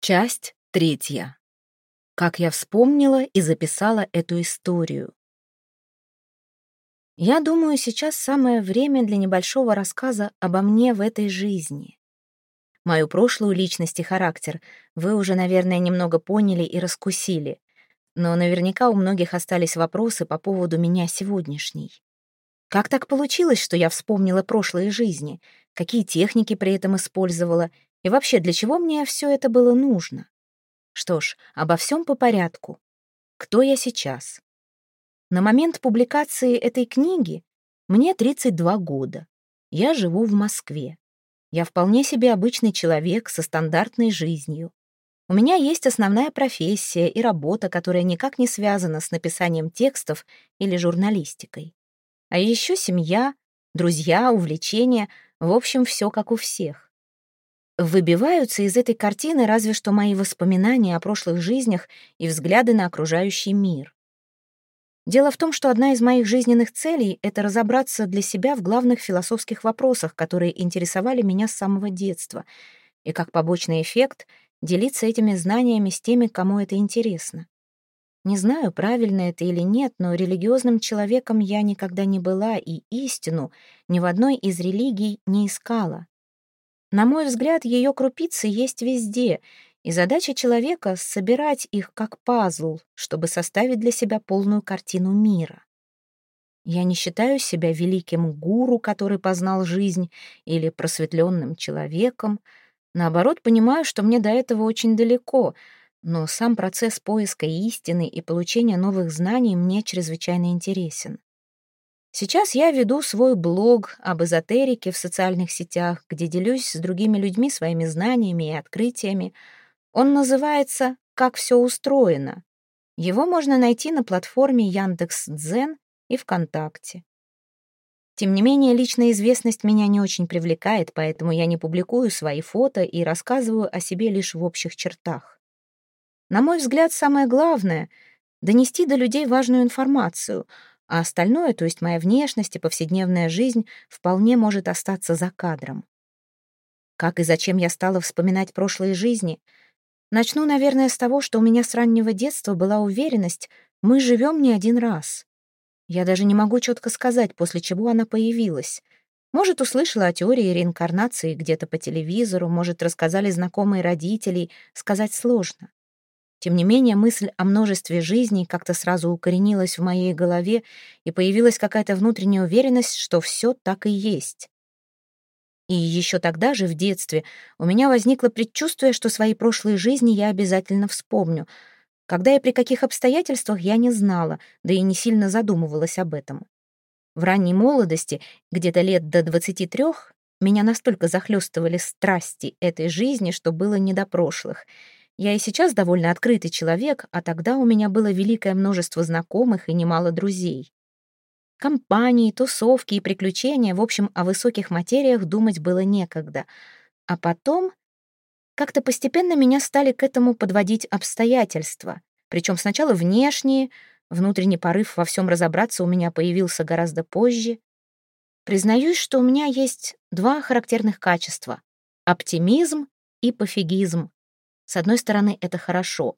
Часть третья. Как я вспомнила и записала эту историю. Я думаю, сейчас самое время для небольшого рассказа обо мне в этой жизни. Мою прошлую личность и характер вы уже, наверное, немного поняли и раскусили, но наверняка у многих остались вопросы по поводу меня сегодняшней. Как так получилось, что я вспомнила прошлые жизни? Какие техники при этом использовала? И вообще, для чего мне все это было нужно? Что ж, обо всем по порядку. Кто я сейчас? На момент публикации этой книги мне 32 года. Я живу в Москве. Я вполне себе обычный человек со стандартной жизнью. У меня есть основная профессия и работа, которая никак не связана с написанием текстов или журналистикой. А еще семья, друзья, увлечения, в общем, все как у всех. Выбиваются из этой картины разве что мои воспоминания о прошлых жизнях и взгляды на окружающий мир. Дело в том, что одна из моих жизненных целей — это разобраться для себя в главных философских вопросах, которые интересовали меня с самого детства, и как побочный эффект — делиться этими знаниями с теми, кому это интересно. Не знаю, правильно это или нет, но религиозным человеком я никогда не была и истину ни в одной из религий не искала. На мой взгляд, ее крупицы есть везде, и задача человека — собирать их как пазл, чтобы составить для себя полную картину мира. Я не считаю себя великим гуру, который познал жизнь, или просветленным человеком. Наоборот, понимаю, что мне до этого очень далеко, но сам процесс поиска истины и получения новых знаний мне чрезвычайно интересен. Сейчас я веду свой блог об эзотерике в социальных сетях, где делюсь с другими людьми своими знаниями и открытиями. Он называется «Как все устроено». Его можно найти на платформе Яндекс.Дзен и ВКонтакте. Тем не менее, личная известность меня не очень привлекает, поэтому я не публикую свои фото и рассказываю о себе лишь в общих чертах. На мой взгляд, самое главное — донести до людей важную информацию — а остальное, то есть моя внешность и повседневная жизнь, вполне может остаться за кадром. Как и зачем я стала вспоминать прошлые жизни? Начну, наверное, с того, что у меня с раннего детства была уверенность, мы живем не один раз. Я даже не могу четко сказать, после чего она появилась. Может, услышала о теории реинкарнации где-то по телевизору, может, рассказали знакомые родителей, сказать сложно. Тем не менее, мысль о множестве жизней как-то сразу укоренилась в моей голове, и появилась какая-то внутренняя уверенность, что все так и есть. И еще тогда же, в детстве, у меня возникло предчувствие, что свои прошлые жизни я обязательно вспомню. Когда и при каких обстоятельствах, я не знала, да и не сильно задумывалась об этом. В ранней молодости, где-то лет до 23, меня настолько захлестывали страсти этой жизни, что было не до прошлых — я и сейчас довольно открытый человек, а тогда у меня было великое множество знакомых и немало друзей. Компании, тусовки и приключения, в общем, о высоких материях думать было некогда. А потом как-то постепенно меня стали к этому подводить обстоятельства. Причем сначала внешние, внутренний порыв во всем разобраться у меня появился гораздо позже. Признаюсь, что у меня есть два характерных качества — оптимизм и пофигизм. С одной стороны, это хорошо.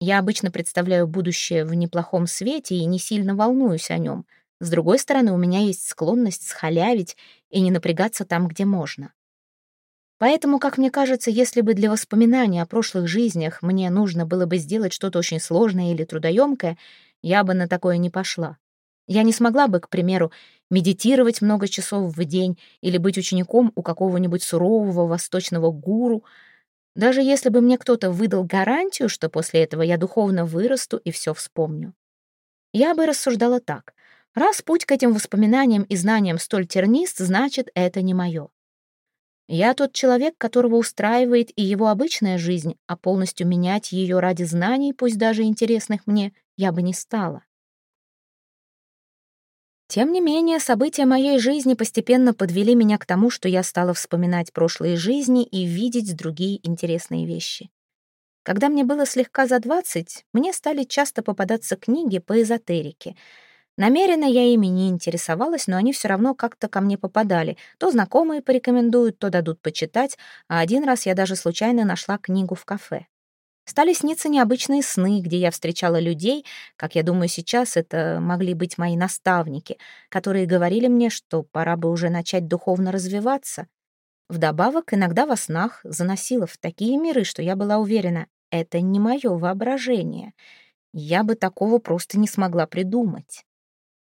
Я обычно представляю будущее в неплохом свете и не сильно волнуюсь о нем. С другой стороны, у меня есть склонность схалявить и не напрягаться там, где можно. Поэтому, как мне кажется, если бы для воспоминаний о прошлых жизнях мне нужно было бы сделать что-то очень сложное или трудоемкое, я бы на такое не пошла. Я не смогла бы, к примеру, медитировать много часов в день или быть учеником у какого-нибудь сурового восточного гуру — даже если бы мне кто-то выдал гарантию, что после этого я духовно вырасту и все вспомню. Я бы рассуждала так. Раз путь к этим воспоминаниям и знаниям столь тернист, значит, это не мое. Я тот человек, которого устраивает и его обычная жизнь, а полностью менять ее ради знаний, пусть даже интересных мне, я бы не стала. Тем не менее, события моей жизни постепенно подвели меня к тому, что я стала вспоминать прошлые жизни и видеть другие интересные вещи. Когда мне было слегка за двадцать, мне стали часто попадаться книги по эзотерике. Намеренно я ими не интересовалась, но они все равно как-то ко мне попадали. То знакомые порекомендуют, то дадут почитать, а один раз я даже случайно нашла книгу в кафе. Стали сниться необычные сны, где я встречала людей, как я думаю сейчас, это могли быть мои наставники, которые говорили мне, что пора бы уже начать духовно развиваться. Вдобавок, иногда во снах заносила в такие миры, что я была уверена, это не мое воображение. Я бы такого просто не смогла придумать.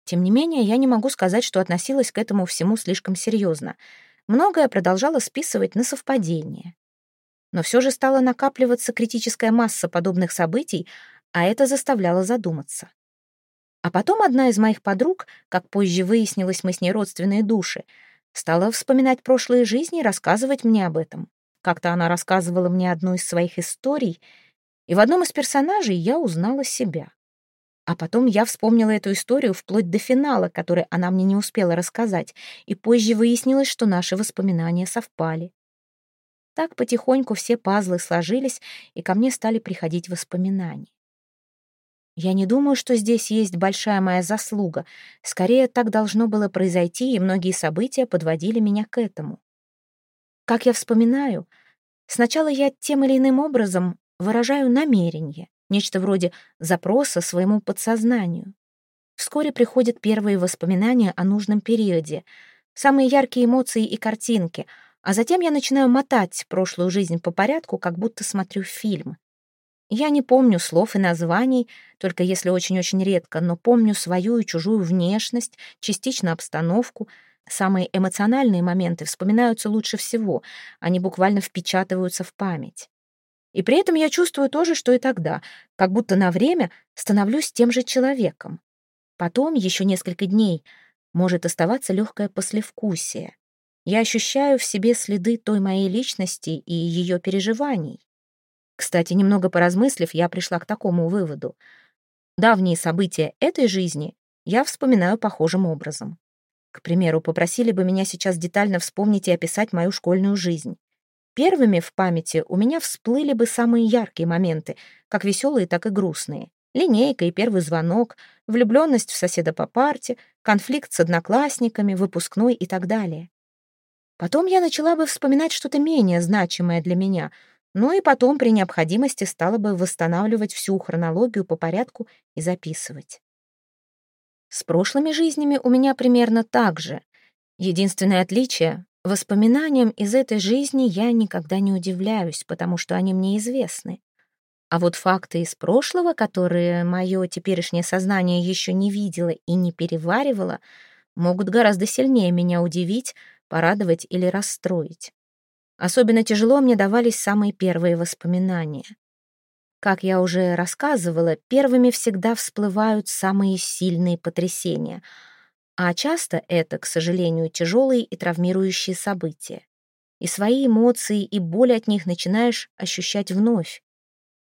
Тем не менее, я не могу сказать, что относилась к этому всему слишком серьезно. Многое продолжала списывать на совпадение. Но все же стала накапливаться критическая масса подобных событий, а это заставляло задуматься. А потом одна из моих подруг, как позже выяснилось, мы с ней родственные души, стала вспоминать прошлые жизни и рассказывать мне об этом. Как-то она рассказывала мне одну из своих историй, и в одном из персонажей я узнала себя. А потом я вспомнила эту историю вплоть до финала, который она мне не успела рассказать, и позже выяснилось, что наши воспоминания совпали. Так потихоньку все пазлы сложились, и ко мне стали приходить воспоминания. Я не думаю, что здесь есть большая моя заслуга. Скорее, так должно было произойти, и многие события подводили меня к этому. Как я вспоминаю, сначала я тем или иным образом выражаю намерение, нечто вроде запроса своему подсознанию. Вскоре приходят первые воспоминания о нужном периоде, самые яркие эмоции и картинки — а затем я начинаю мотать прошлую жизнь по порядку, как будто смотрю фильм. Я не помню слов и названий, только если очень-очень редко, но помню свою и чужую внешность, частично обстановку. Самые эмоциональные моменты вспоминаются лучше всего, они буквально впечатываются в память. И при этом я чувствую то же, что и тогда, как будто на время становлюсь тем же человеком. Потом, еще несколько дней, может оставаться легкое послевкусие. Я ощущаю в себе следы той моей личности и ее переживаний. Кстати, немного поразмыслив, я пришла к такому выводу. Давние события этой жизни я вспоминаю похожим образом. К примеру, попросили бы меня сейчас детально вспомнить и описать мою школьную жизнь. Первыми в памяти у меня всплыли бы самые яркие моменты, как веселые, так и грустные. Линейка и первый звонок, влюбленность в соседа по парте, конфликт с одноклассниками, выпускной и так далее. Потом я начала бы вспоминать что-то менее значимое для меня, ну и потом при необходимости стала бы восстанавливать всю хронологию по порядку и записывать. С прошлыми жизнями у меня примерно так же. Единственное отличие — воспоминаниям из этой жизни я никогда не удивляюсь, потому что они мне известны. А вот факты из прошлого, которые мое теперешнее сознание еще не видело и не переваривало, могут гораздо сильнее меня удивить, порадовать или расстроить. Особенно тяжело мне давались самые первые воспоминания. Как я уже рассказывала, первыми всегда всплывают самые сильные потрясения, а часто это, к сожалению, тяжелые и травмирующие события. И свои эмоции и боль от них начинаешь ощущать вновь.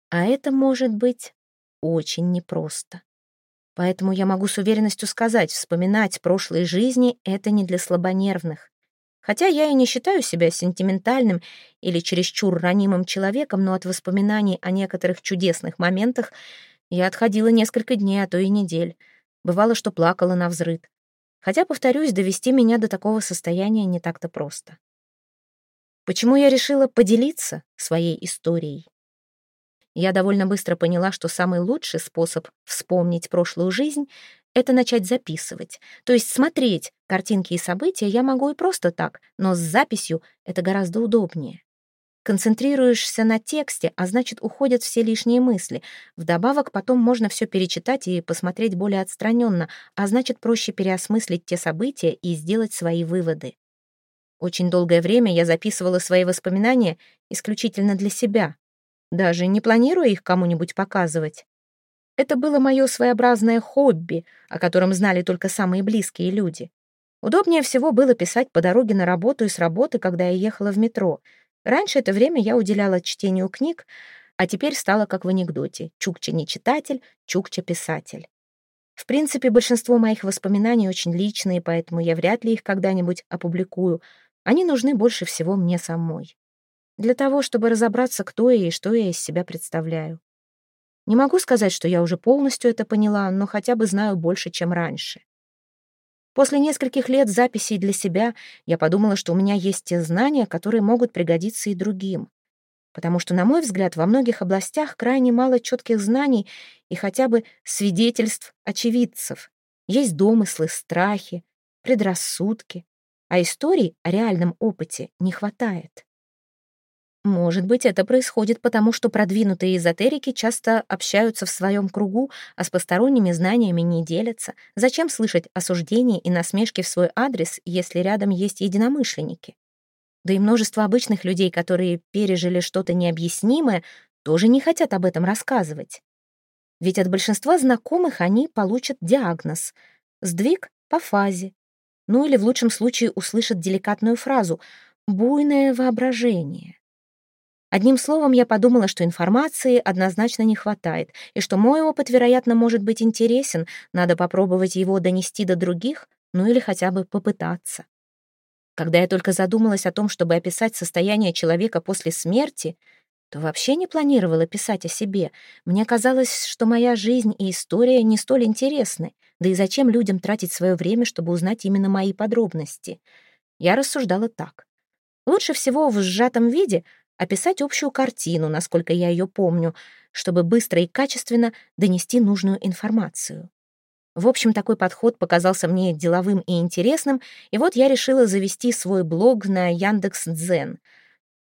А это может быть очень непросто. Поэтому я могу с уверенностью сказать, вспоминать прошлые жизни — это не для слабонервных. Хотя я и не считаю себя сентиментальным или чересчур ранимым человеком, но от воспоминаний о некоторых чудесных моментах я отходила несколько дней, а то и недель. Бывало, что плакала на взрыд. Хотя, повторюсь, довести меня до такого состояния не так-то просто. Почему я решила поделиться своей историей? Я довольно быстро поняла, что самый лучший способ вспомнить прошлую жизнь это начать записывать. То есть смотреть картинки и события я могу и просто так, но с записью это гораздо удобнее. Концентрируешься на тексте, а значит, уходят все лишние мысли. Вдобавок, потом можно все перечитать и посмотреть более отстраненно, а значит, проще переосмыслить те события и сделать свои выводы. Очень долгое время я записывала свои воспоминания исключительно для себя, даже не планируя их кому-нибудь показывать. Это было мое своеобразное хобби, о котором знали только самые близкие люди. Удобнее всего было писать по дороге на работу и с работы, когда я ехала в метро. Раньше это время я уделяла чтению книг, а теперь стало как в анекдоте. Чукча не читатель, Чукча писатель. В принципе, большинство моих воспоминаний очень личные, поэтому я вряд ли их когда-нибудь опубликую. Они нужны больше всего мне самой. Для того, чтобы разобраться, кто я и что я из себя представляю. Не могу сказать, что я уже полностью это поняла, но хотя бы знаю больше, чем раньше. После нескольких лет записей для себя я подумала, что у меня есть те знания, которые могут пригодиться и другим. потому что, на мой взгляд, во многих областях крайне мало четких знаний и хотя бы свидетельств очевидцев. Есть домыслы, страхи, предрассудки, а историй о реальном опыте не хватает. Может быть, это происходит потому, что продвинутые эзотерики часто общаются в своем кругу, а с посторонними знаниями не делятся. Зачем слышать осуждения и насмешки в свой адрес, если рядом есть единомышленники? Да и множество обычных людей, которые пережили что-то необъяснимое, тоже не хотят об этом рассказывать. Ведь от большинства знакомых они получат диагноз — сдвиг по фазе. Ну или в лучшем случае услышат деликатную фразу «буйное воображение». Одним словом, я подумала, что информации однозначно не хватает, и что мой опыт, вероятно, может быть интересен, надо попробовать его донести до других, ну или хотя бы попытаться. Когда я только задумалась о том, чтобы описать состояние человека после смерти, то вообще не планировала писать о себе. Мне казалось, что моя жизнь и история не столь интересны, да и зачем людям тратить свое время, чтобы узнать именно мои подробности? Я рассуждала так. Лучше всего в сжатом виде описать общую картину, насколько я ее помню, чтобы быстро и качественно донести нужную информацию. В общем, такой подход показался мне деловым и интересным, и вот я решила завести свой блог на Яндекс.Дзен.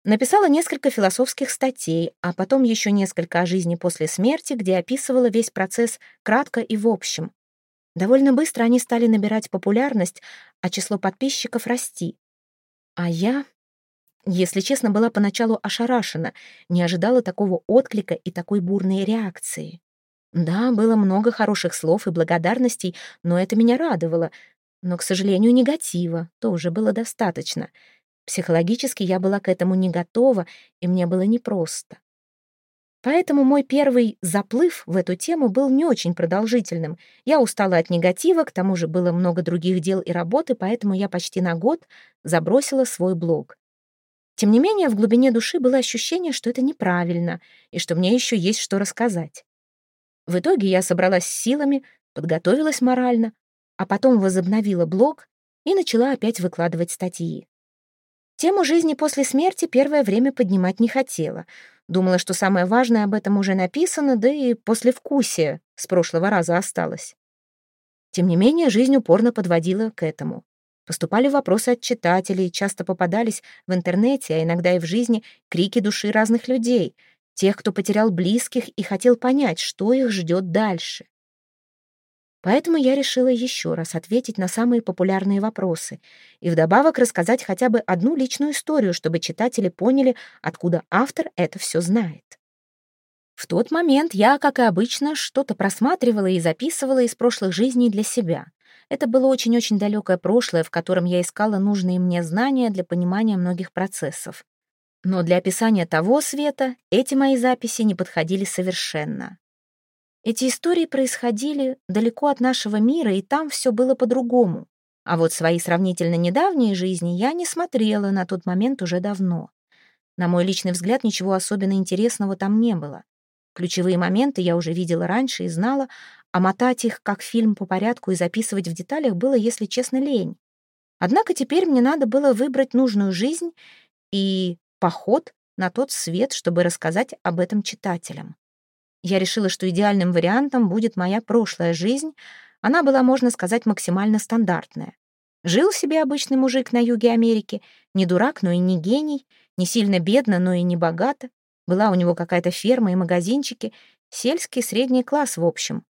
Написала несколько философских статей, а потом еще несколько о жизни после смерти, где описывала весь процесс кратко и в общем. Довольно быстро они стали набирать популярность, а число подписчиков расти. А я если честно, была поначалу ошарашена, не ожидала такого отклика и такой бурной реакции. Да, было много хороших слов и благодарностей, но это меня радовало. Но, к сожалению, негатива тоже было достаточно. Психологически я была к этому не готова, и мне было непросто. Поэтому мой первый заплыв в эту тему был не очень продолжительным. Я устала от негатива, к тому же было много других дел и работы, поэтому я почти на год забросила свой блог. Тем не менее, в глубине души было ощущение, что это неправильно и что мне еще есть что рассказать. В итоге я собралась силами, подготовилась морально, а потом возобновила блог и начала опять выкладывать статьи. Тему жизни после смерти первое время поднимать не хотела. Думала, что самое важное об этом уже написано, да и послевкусие с прошлого раза осталось. Тем не менее, жизнь упорно подводила к этому. Поступали вопросы от читателей, часто попадались в интернете, а иногда и в жизни крики души разных людей, тех, кто потерял близких и хотел понять, что их ждет дальше. Поэтому я решила еще раз ответить на самые популярные вопросы и вдобавок рассказать хотя бы одну личную историю, чтобы читатели поняли, откуда автор это все знает. В тот момент я, как и обычно, что-то просматривала и записывала из прошлых жизней для себя. Это было очень-очень далекое прошлое, в котором я искала нужные мне знания для понимания многих процессов. Но для описания того света эти мои записи не подходили совершенно. Эти истории происходили далеко от нашего мира, и там все было по-другому. А вот свои сравнительно недавние жизни я не смотрела на тот момент уже давно. На мой личный взгляд, ничего особенно интересного там не было. Ключевые моменты я уже видела раньше и знала, а мотать их как фильм по порядку и записывать в деталях было, если честно, лень. Однако теперь мне надо было выбрать нужную жизнь и поход на тот свет, чтобы рассказать об этом читателям. Я решила, что идеальным вариантом будет моя прошлая жизнь. Она была, можно сказать, максимально стандартная. Жил себе обычный мужик на юге Америки, не дурак, но и не гений, не сильно бедно, но и не богато. Была у него какая-то ферма и магазинчики, сельский средний класс в общем.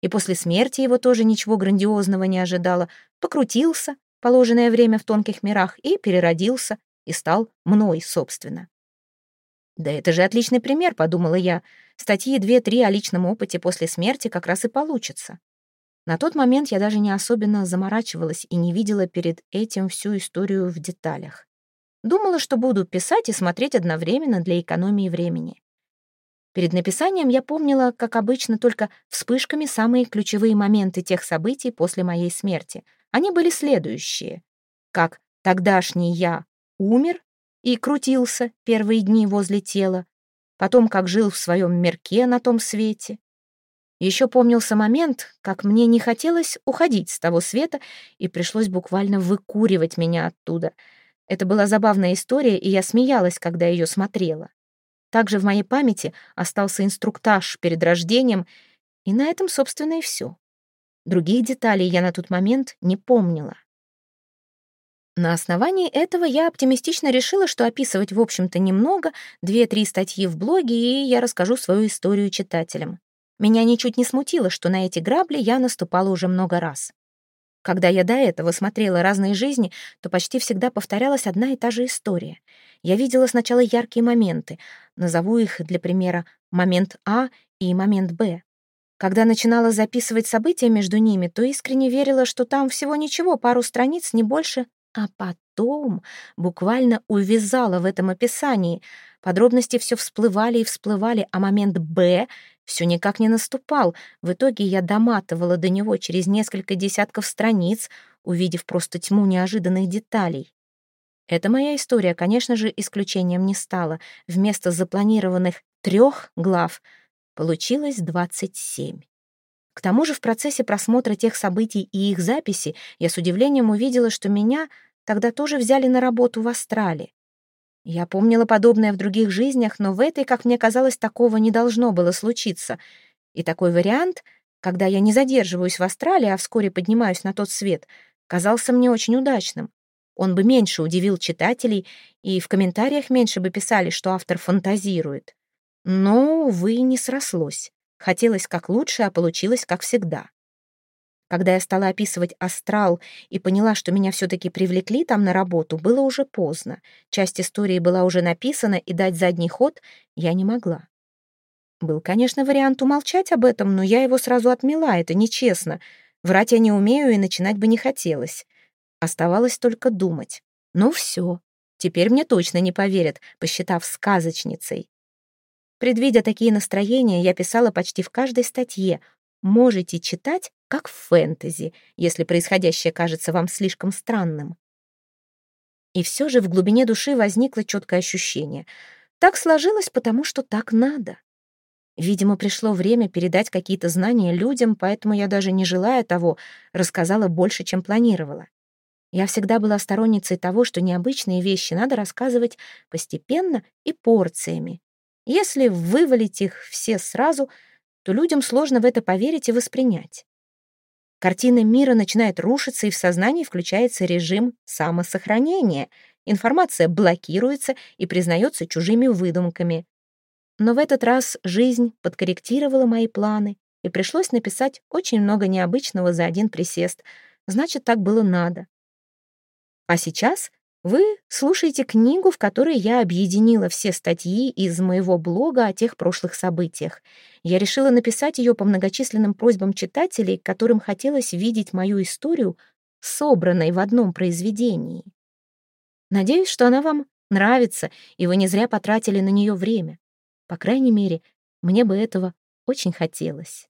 И после смерти его тоже ничего грандиозного не ожидало. Покрутился положенное время в тонких мирах и переродился, и стал мной, собственно. «Да это же отличный пример», — подумала я. «Статьи две-три о личном опыте после смерти как раз и получится». На тот момент я даже не особенно заморачивалась и не видела перед этим всю историю в деталях. Думала, что буду писать и смотреть одновременно для экономии времени. Перед написанием я помнила, как обычно, только вспышками самые ключевые моменты тех событий после моей смерти. Они были следующие. Как тогдашний я умер и крутился первые дни возле тела, потом как жил в своем мирке на том свете. Еще помнился момент, как мне не хотелось уходить с того света, и пришлось буквально выкуривать меня оттуда. Это была забавная история, и я смеялась, когда ее смотрела. Также в моей памяти остался инструктаж перед рождением, и на этом, собственно, и все. Других деталей я на тот момент не помнила. На основании этого я оптимистично решила, что описывать, в общем-то, немного, две-три статьи в блоге, и я расскажу свою историю читателям. Меня ничуть не смутило, что на эти грабли я наступала уже много раз. Когда я до этого смотрела разные жизни, то почти всегда повторялась одна и та же история. Я видела сначала яркие моменты, назову их для примера момент А и момент Б. Когда начинала записывать события между ними, то искренне верила, что там всего ничего, пару страниц, не больше, а потом буквально увязала в этом описании. Подробности все всплывали и всплывали, а момент «Б» все никак не наступал. В итоге я доматывала до него через несколько десятков страниц, увидев просто тьму неожиданных деталей. Эта моя история, конечно же, исключением не стала. Вместо запланированных трех глав получилось двадцать семь. К тому же в процессе просмотра тех событий и их записи я с удивлением увидела, что меня тогда тоже взяли на работу в Астрале. Я помнила подобное в других жизнях, но в этой, как мне казалось, такого не должно было случиться. И такой вариант, когда я не задерживаюсь в Астрале, а вскоре поднимаюсь на тот свет, казался мне очень удачным. Он бы меньше удивил читателей, и в комментариях меньше бы писали, что автор фантазирует. Но, увы, не срослось. Хотелось как лучше, а получилось как всегда. Когда я стала описывать астрал и поняла, что меня все-таки привлекли там на работу, было уже поздно. Часть истории была уже написана, и дать задний ход я не могла. Был, конечно, вариант умолчать об этом, но я его сразу отмела, это нечестно. Врать я не умею и начинать бы не хотелось. Оставалось только думать. Ну все, теперь мне точно не поверят, посчитав сказочницей. Предвидя такие настроения, я писала почти в каждой статье. Можете читать, как в фэнтези, если происходящее кажется вам слишком странным. И все же в глубине души возникло четкое ощущение. Так сложилось, потому что так надо. Видимо, пришло время передать какие-то знания людям, поэтому я даже не желая того, рассказала больше, чем планировала. Я всегда была сторонницей того, что необычные вещи надо рассказывать постепенно и порциями, если вывалить их все сразу, то людям сложно в это поверить и воспринять. Картина мира начинает рушиться, и в сознании включается режим самосохранения. Информация блокируется и признается чужими выдумками. Но в этот раз жизнь подкорректировала мои планы, и пришлось написать очень много необычного за один присест. Значит, так было надо. А сейчас вы слушаете книгу, в которой я объединила все статьи из моего блога о тех прошлых событиях. Я решила написать ее по многочисленным просьбам читателей, которым хотелось видеть мою историю собранной в одном произведении. Надеюсь, что она вам нравится, и вы не зря потратили на нее время. По крайней мере, мне бы этого очень хотелось.